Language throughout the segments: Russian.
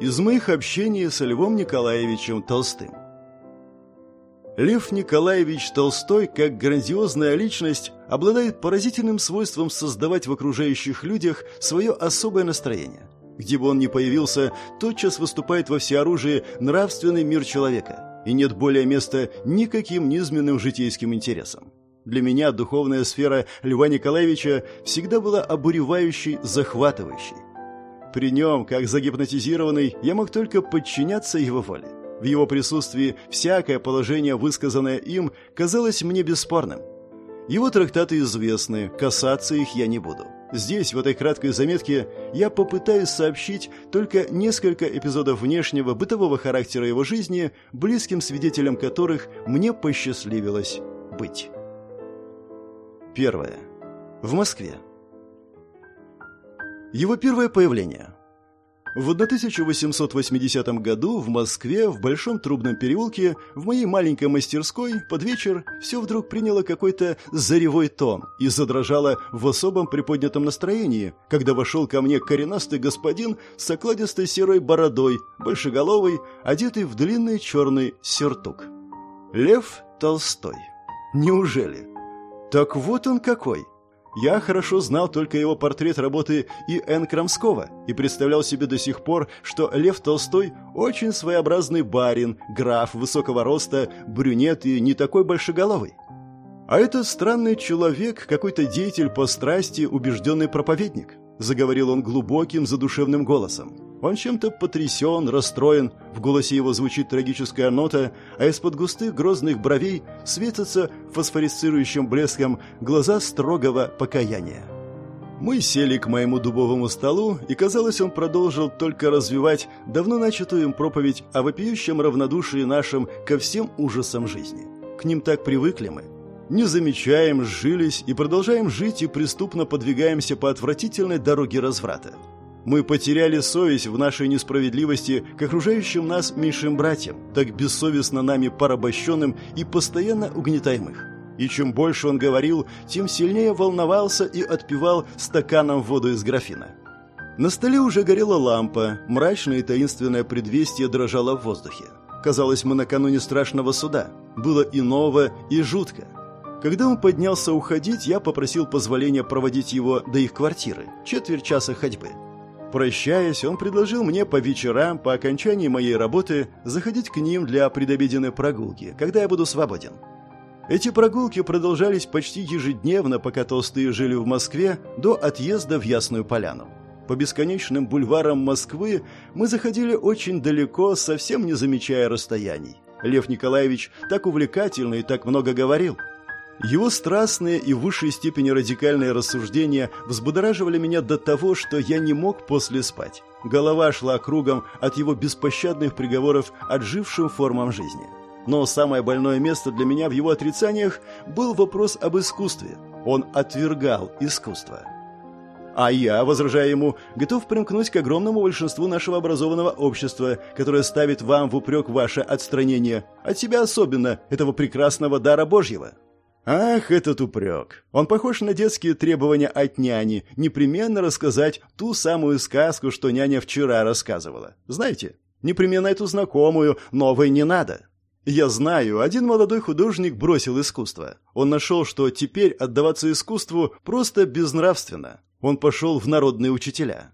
из моих общений с Львом Николаевичем Толстым. Лев Николаевич Толстой, как грандиозная личность, обладает поразительным свойством создавать в окружающих людях свое особое настроение. Где бы он ни появился, тотчас выступает во всеоружии нравственный мир человека, и нет более места никаким низменным житейским интересам. Для меня духовная сфера Льва Николаевича всегда была обуревающей, захватывающей. При нем, как загипнотизированный, я мог только подчиняться его воле. В его присутствии всякое положение, высказанное им, казалось мне бесспорным. Его трактаты известны, касаться их я не буду. Здесь, в этой краткой заметке, я попытаюсь сообщить только несколько эпизодов внешнего бытового характера его жизни, близким свидетелем которых мне посчастливилось быть. Первое. В Москве. Его первое появление. В 1880 году в Москве, в Большом Трубном переулке, в моей маленькой мастерской, под вечер все вдруг приняло какой-то заревой тон и задрожало в особом приподнятом настроении, когда вошел ко мне коренастый господин с окладистой серой бородой, большеголовый, одетый в длинный черный сюртук. Лев Толстой. Неужели? Так вот он какой! Я хорошо знал только его портрет работы И. Н. Крамского и представлял себе до сих пор, что Лев Толстой очень своеобразный барин, граф высокого роста, брюнет и не такой большеголовый. А это странный человек, какой-то деятель по страсти, убежденный проповедник. Заговорил он глубоким, задушевным голосом. Он чем-то потрясен, расстроен, в голосе его звучит трагическая нота, а из-под густых грозных бровей светятся фосфорисцирующим блеском глаза строгого покаяния. Мы сели к моему дубовому столу, и, казалось, он продолжил только развивать давно начатую им проповедь о вопиющем равнодушии нашим ко всем ужасам жизни. К ним так привыкли мы. Не замечаем, сжились и продолжаем жить и преступно подвигаемся по отвратительной дороге разврата. Мы потеряли совесть в нашей несправедливости к окружающим нас меньшим братьям, так бессовестно нами порабощенным и постоянно угнетаемых. И чем больше он говорил, тем сильнее волновался и отпивал стаканом воду из графина. На столе уже горела лампа, мрачное и таинственное предвестие дрожало в воздухе. Казалось, мы накануне страшного суда. Было и ново, и жутко. Когда он поднялся уходить, я попросил позволения проводить его до их квартиры, четверть часа ходьбы. Прощаясь, он предложил мне по вечерам, по окончании моей работы, заходить к ним для предобеденной прогулки, когда я буду свободен. Эти прогулки продолжались почти ежедневно, пока толстые жили в Москве, до отъезда в Ясную Поляну. По бесконечным бульварам Москвы мы заходили очень далеко, совсем не замечая расстояний. Лев Николаевич так увлекательно и так много говорил – его страстные и в высшей степени радикальные рассуждения взбудораживали меня до того, что я не мог после спать. Голова шла кругом от его беспощадных приговоров отжившим формам жизни. Но самое больное место для меня в его отрицаниях был вопрос об искусстве. Он отвергал искусство. А я, возражая ему, готов примкнуть к огромному большинству нашего образованного общества, которое ставит вам в упрек ваше отстранение, от себя особенно, этого прекрасного дара Божьего. Ах, этот упрек. Он похож на детские требования от няни, непременно рассказать ту самую сказку, что няня вчера рассказывала. Знаете, непременно эту знакомую, новой не надо. Я знаю, один молодой художник бросил искусство. Он нашел, что теперь отдаваться искусству просто безнравственно. Он пошел в народные учителя.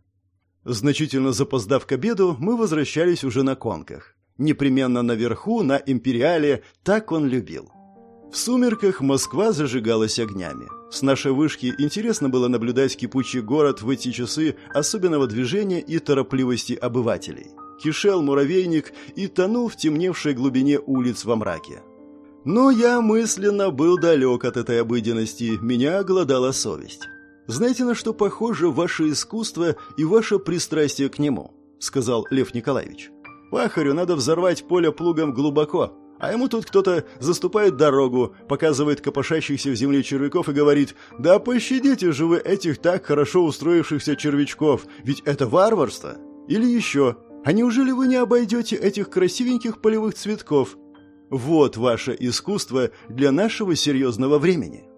Значительно запоздав к обеду, мы возвращались уже на конках. Непременно наверху, на империале, так он любил. В сумерках Москва зажигалась огнями. С нашей вышки интересно было наблюдать кипучий город в эти часы особенного движения и торопливости обывателей. Кишел муравейник и тонул в темневшей глубине улиц во мраке. Но я мысленно был далек от этой обыденности, меня оголодала совесть. «Знаете, на что похоже ваше искусство и ваше пристрастие к нему?» — сказал Лев Николаевич. «Пахарю надо взорвать поле плугом глубоко, а ему тут кто-то заступает дорогу, показывает копошащихся в земле червяков и говорит «Да пощадите же вы этих так хорошо устроившихся червячков, ведь это варварство!» Или еще «А неужели вы не обойдете этих красивеньких полевых цветков?» Вот ваше искусство для нашего серьезного времени.